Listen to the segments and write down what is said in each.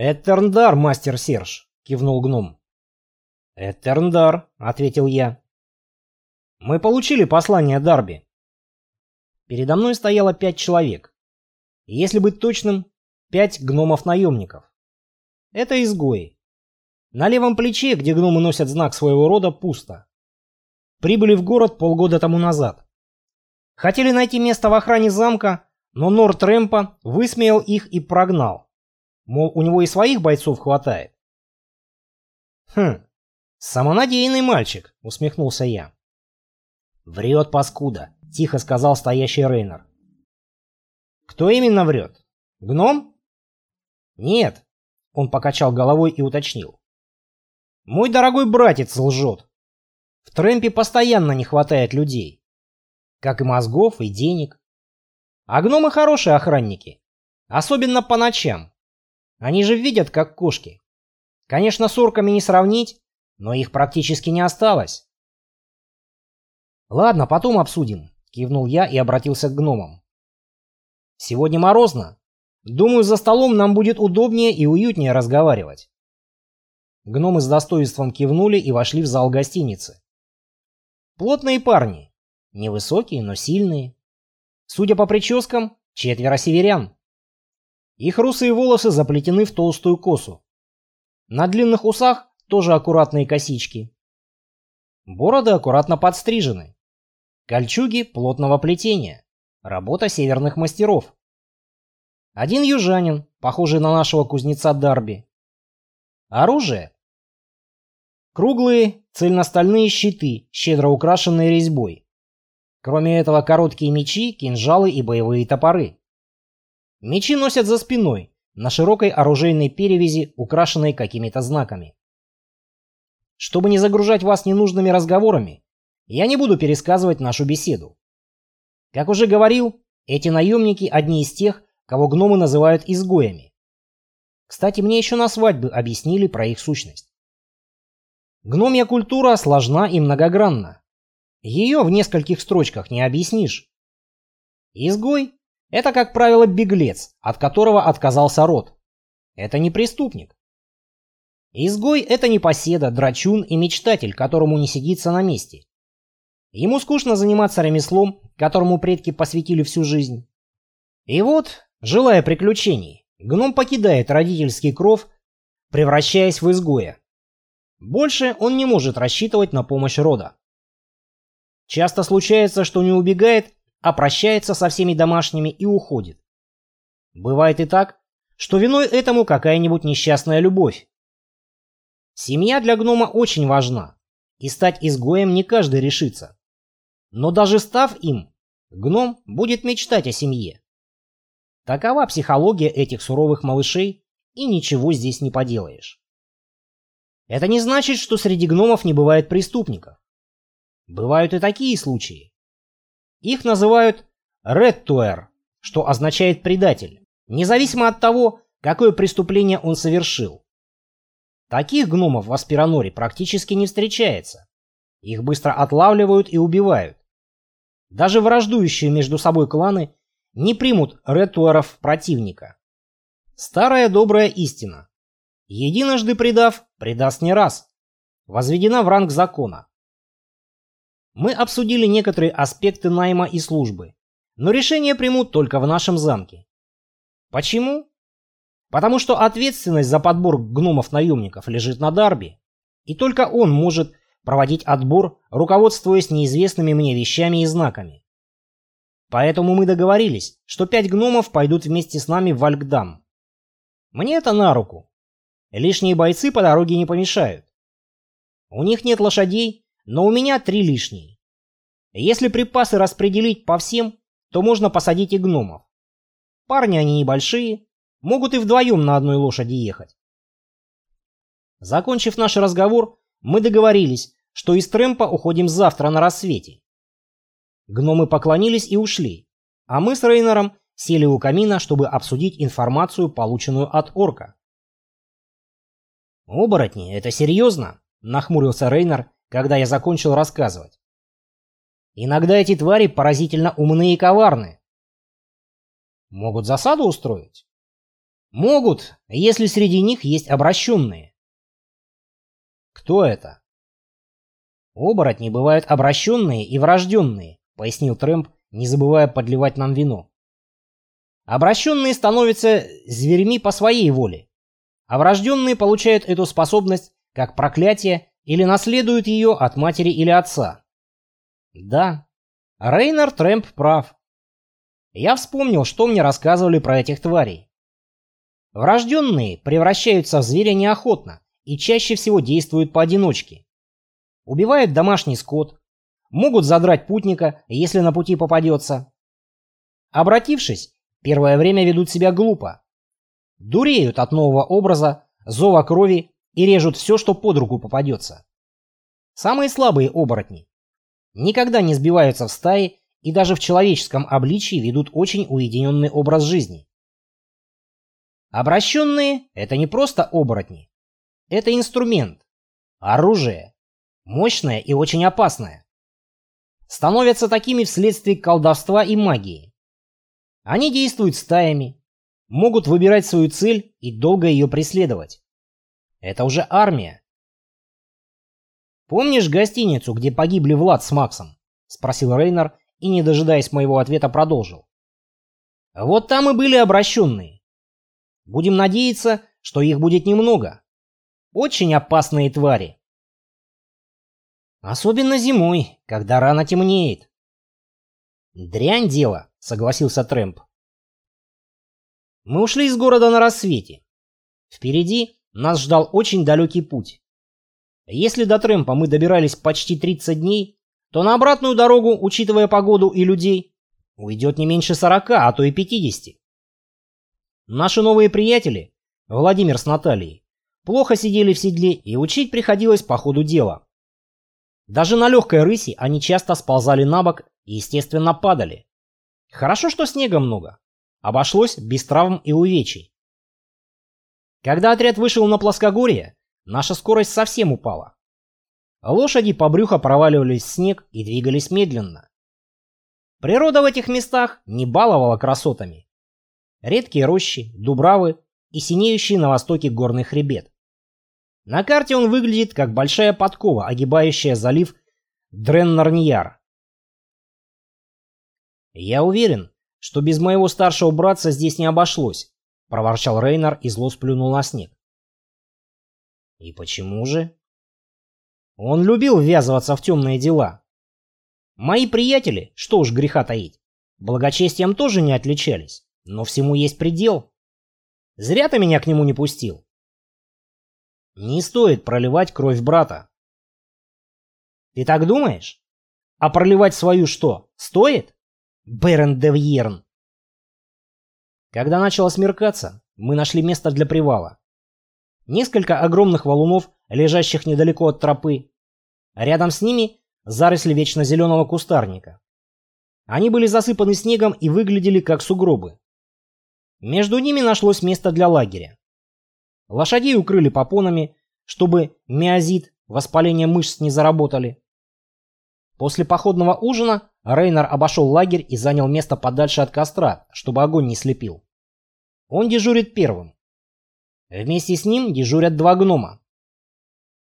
«Этерндар, мастер Серж», — кивнул гном. «Этерндар», — ответил я. «Мы получили послание Дарби». Передо мной стояло пять человек. Если быть точным, пять гномов-наемников. Это изгои. На левом плече, где гномы носят знак своего рода, пусто. Прибыли в город полгода тому назад. Хотели найти место в охране замка, но Норт Рэмпа высмеял их и прогнал. Мол, у него и своих бойцов хватает. «Хм, самонадеянный мальчик», — усмехнулся я. «Врет паскуда», — тихо сказал стоящий Рейнер. «Кто именно врет? Гном?» «Нет», — он покачал головой и уточнил. «Мой дорогой братец лжет. В Трэмпе постоянно не хватает людей. Как и мозгов, и денег. А гномы хорошие охранники. Особенно по ночам. Они же видят, как кошки. Конечно, с орками не сравнить, но их практически не осталось. «Ладно, потом обсудим», — кивнул я и обратился к гномам. «Сегодня морозно. Думаю, за столом нам будет удобнее и уютнее разговаривать». Гномы с достоинством кивнули и вошли в зал гостиницы. Плотные парни. Невысокие, но сильные. Судя по прическам, четверо северян. Их русые волосы заплетены в толстую косу. На длинных усах тоже аккуратные косички. Бороды аккуратно подстрижены. Кольчуги плотного плетения. Работа северных мастеров. Один южанин, похожий на нашего кузнеца Дарби. Оружие Круглые, цельностальные щиты, щедро украшенные резьбой. Кроме этого, короткие мечи, кинжалы и боевые топоры. Мечи носят за спиной, на широкой оружейной перевязи, украшенной какими-то знаками. Чтобы не загружать вас ненужными разговорами, я не буду пересказывать нашу беседу. Как уже говорил, эти наемники одни из тех, кого гномы называют изгоями. Кстати, мне еще на свадьбе объяснили про их сущность. Гномья культура сложна и многогранна. Ее в нескольких строчках не объяснишь. Изгой – это, как правило, беглец, от которого отказался род. Это не преступник. Изгой – это непоседа, драчун и мечтатель, которому не сидится на месте. Ему скучно заниматься ремеслом, которому предки посвятили всю жизнь. И вот, желая приключений, гном покидает родительский кров, превращаясь в изгоя. Больше он не может рассчитывать на помощь рода. Часто случается, что не убегает, а прощается со всеми домашними и уходит. Бывает и так, что виной этому какая-нибудь несчастная любовь. Семья для гнома очень важна, и стать изгоем не каждый решится. Но даже став им, гном будет мечтать о семье. Такова психология этих суровых малышей, и ничего здесь не поделаешь. Это не значит, что среди гномов не бывает преступников. Бывают и такие случаи. Их называют «реттуэр», что означает «предатель», независимо от того, какое преступление он совершил. Таких гномов в Аспираноре практически не встречается. Их быстро отлавливают и убивают. Даже враждующие между собой кланы не примут реттуэров противника. Старая добрая истина. Единожды предав, предаст не раз. Возведена в ранг закона. Мы обсудили некоторые аспекты найма и службы, но решение примут только в нашем замке. Почему? Потому что ответственность за подбор гномов-наемников лежит на Дарби, и только он может проводить отбор, руководствуясь неизвестными мне вещами и знаками. Поэтому мы договорились, что пять гномов пойдут вместе с нами в Вальгдам. Мне это на руку. Лишние бойцы по дороге не помешают. У них нет лошадей, но у меня три лишние. Если припасы распределить по всем, то можно посадить и гномов. Парни они небольшие, могут и вдвоем на одной лошади ехать. Закончив наш разговор, мы договорились, что из Трэмпа уходим завтра на рассвете. Гномы поклонились и ушли, а мы с Рейнером сели у камина, чтобы обсудить информацию, полученную от орка. «Оборотни, это серьезно?» — нахмурился Рейнер, когда я закончил рассказывать. «Иногда эти твари поразительно умны и коварны. Могут засаду устроить?» Могут, если среди них есть обращенные. Кто это? Оборотни бывают обращенные и врожденные, пояснил Трэмп, не забывая подливать нам вино. Обращенные становятся зверьми по своей воле, а врожденные получают эту способность как проклятие или наследуют ее от матери или отца. Да, Рейнер Трэмп прав. Я вспомнил, что мне рассказывали про этих тварей. Врожденные превращаются в зверя неохотно и чаще всего действуют поодиночке. Убивают домашний скот, могут задрать путника, если на пути попадется. Обратившись, первое время ведут себя глупо. Дуреют от нового образа, зова крови и режут все, что под руку попадется. Самые слабые оборотни никогда не сбиваются в стаи и даже в человеческом обличии ведут очень уединенный образ жизни. Обращенные – это не просто оборотни. Это инструмент, оружие, мощное и очень опасное. Становятся такими вследствие колдовства и магии. Они действуют стаями, могут выбирать свою цель и долго ее преследовать. Это уже армия. «Помнишь гостиницу, где погибли Влад с Максом?» — спросил Рейнер и, не дожидаясь моего ответа, продолжил. «Вот там и были обращенные. Будем надеяться, что их будет немного. Очень опасные твари. Особенно зимой, когда рано темнеет. Дрянь дело, согласился Трэмп. Мы ушли из города на рассвете. Впереди нас ждал очень далекий путь. Если до Трэмпа мы добирались почти 30 дней, то на обратную дорогу, учитывая погоду и людей, уйдет не меньше 40, а то и 50. Наши новые приятели, Владимир с Натальей, плохо сидели в седле и учить приходилось по ходу дела. Даже на легкой рыси они часто сползали на бок и, естественно, падали. Хорошо, что снега много. Обошлось без травм и увечий. Когда отряд вышел на плоскогорье, наша скорость совсем упала. Лошади по брюхо проваливались в снег и двигались медленно. Природа в этих местах не баловала красотами. Редкие рощи, дубравы и синеющий на востоке горный хребет. На карте он выглядит как большая подкова, огибающая залив Дреннарньяр. «Я уверен, что без моего старшего братца здесь не обошлось», — проворчал Рейнар и зло сплюнул на снег. «И почему же?» «Он любил ввязываться в темные дела. Мои приятели, что уж греха таить, благочестием тоже не отличались, но всему есть предел. Зря ты меня к нему не пустил. Не стоит проливать кровь брата. Ты так думаешь? А проливать свою что, стоит? Берен де Вьерн. Когда начало смеркаться, мы нашли место для привала. Несколько огромных валунов, лежащих недалеко от тропы. Рядом с ними заросли вечно зеленого кустарника. Они были засыпаны снегом и выглядели как сугробы. Между ними нашлось место для лагеря. Лошадей укрыли попонами, чтобы миозит, воспаление мышц не заработали. После походного ужина Рейнер обошел лагерь и занял место подальше от костра, чтобы огонь не слепил. Он дежурит первым. Вместе с ним дежурят два гнома.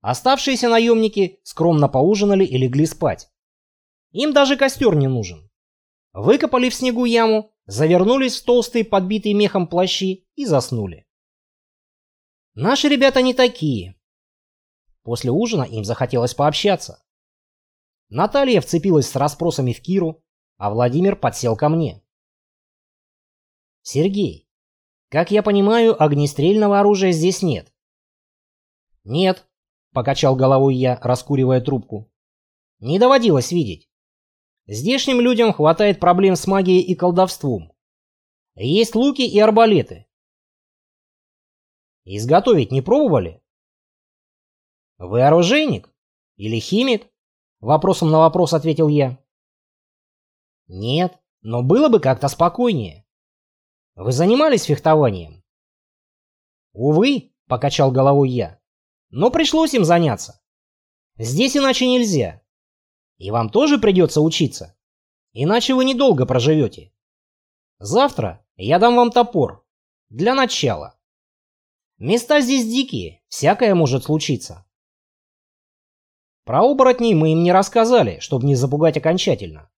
Оставшиеся наемники скромно поужинали и легли спать. Им даже костер не нужен. Выкопали в снегу яму завернулись в толстые подбитые мехом плащи и заснули. Наши ребята не такие. После ужина им захотелось пообщаться. Наталья вцепилась с расспросами в Киру, а Владимир подсел ко мне. «Сергей, как я понимаю, огнестрельного оружия здесь нет?» «Нет», — покачал головой я, раскуривая трубку. «Не доводилось видеть. Здешним людям хватает проблем с магией и колдовством. Есть луки и арбалеты. Изготовить не пробовали? Вы оружейник? Или химик? Вопросом на вопрос ответил я. Нет, но было бы как-то спокойнее. Вы занимались фехтованием? Увы, покачал головой я. Но пришлось им заняться. Здесь иначе нельзя. И вам тоже придется учиться. Иначе вы недолго проживете. Завтра я дам вам топор. Для начала. Места здесь дикие, всякое может случиться. Про оборотней мы им не рассказали, чтобы не запугать окончательно.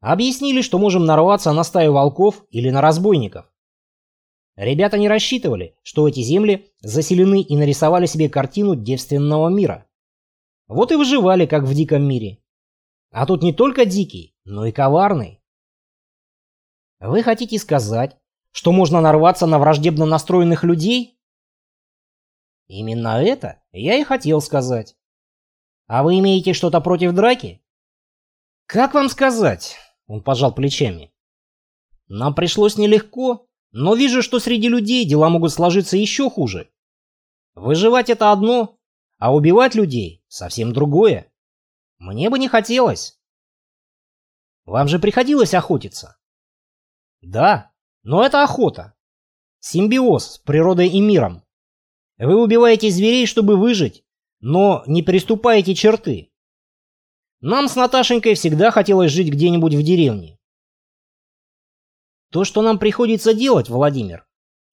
Объяснили, что можем нарваться на стаю волков или на разбойников. Ребята не рассчитывали, что эти земли заселены и нарисовали себе картину девственного мира. Вот и выживали, как в диком мире. А тут не только дикий, но и коварный. Вы хотите сказать, что можно нарваться на враждебно настроенных людей? Именно это я и хотел сказать. А вы имеете что-то против драки? Как вам сказать? Он пожал плечами. Нам пришлось нелегко, но вижу, что среди людей дела могут сложиться еще хуже. Выживать это одно, а убивать людей совсем другое. Мне бы не хотелось. Вам же приходилось охотиться? Да, но это охота. Симбиоз с природой и миром. Вы убиваете зверей, чтобы выжить, но не переступаете черты. Нам с Наташенькой всегда хотелось жить где-нибудь в деревне. То, что нам приходится делать, Владимир,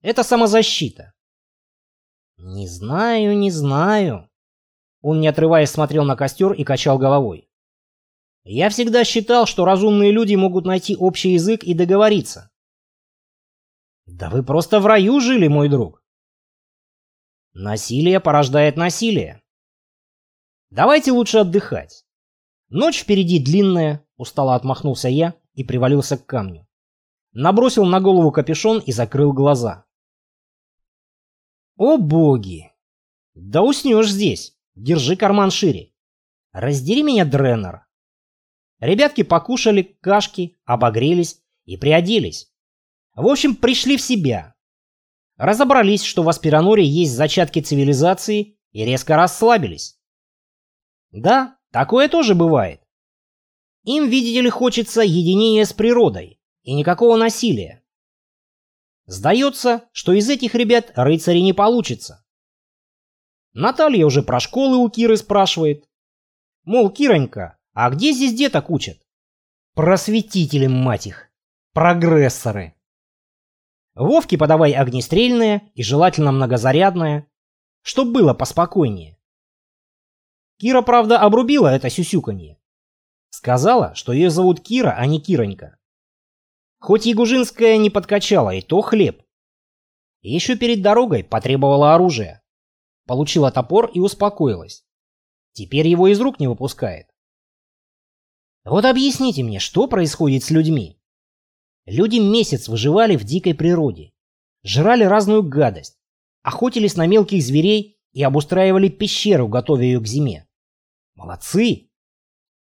это самозащита. Не знаю, не знаю. Он, не отрываясь, смотрел на костер и качал головой. Я всегда считал, что разумные люди могут найти общий язык и договориться. Да вы просто в раю жили, мой друг. Насилие порождает насилие. Давайте лучше отдыхать. Ночь впереди длинная, устало отмахнулся я и привалился к камню. Набросил на голову капюшон и закрыл глаза. О боги! Да уснешь здесь. Держи карман шире. Раздери меня, Дреннер. Ребятки покушали кашки, обогрелись и приоделись. В общем, пришли в себя. Разобрались, что в Аспираноре есть зачатки цивилизации и резко расслабились. Да, такое тоже бывает. Им, видите ли, хочется единения с природой и никакого насилия. Сдается, что из этих ребят рыцари не получится. Наталья уже про школы у Киры спрашивает. Мол, Киронька, а где здесь деток учат? Просветители, мать их. Прогрессоры. Вовке подавай огнестрельное и желательно многозарядное, чтоб было поспокойнее. Кира, правда, обрубила это сюсюканье. Сказала, что ее зовут Кира, а не Киронька. Хоть Ягужинская не подкачала, и то хлеб. Еще перед дорогой потребовала оружия. Получила топор и успокоилась. Теперь его из рук не выпускает. Вот объясните мне, что происходит с людьми? Люди месяц выживали в дикой природе. Жрали разную гадость. Охотились на мелких зверей и обустраивали пещеру, готовя ее к зиме. Молодцы!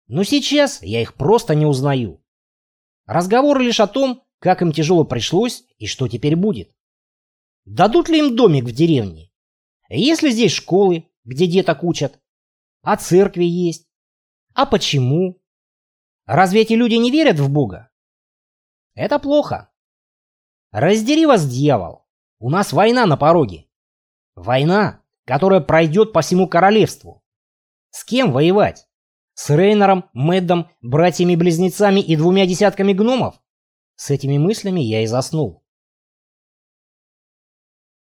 Но сейчас я их просто не узнаю. Разговоры лишь о том, как им тяжело пришлось и что теперь будет. Дадут ли им домик в деревне? Есть ли здесь школы, где деток учат? А церкви есть? А почему? Разве эти люди не верят в Бога? Это плохо. Раздери вас, дьявол. У нас война на пороге. Война, которая пройдет по всему королевству. С кем воевать? С Рейнером, Мэддом, братьями-близнецами и двумя десятками гномов? С этими мыслями я и заснул.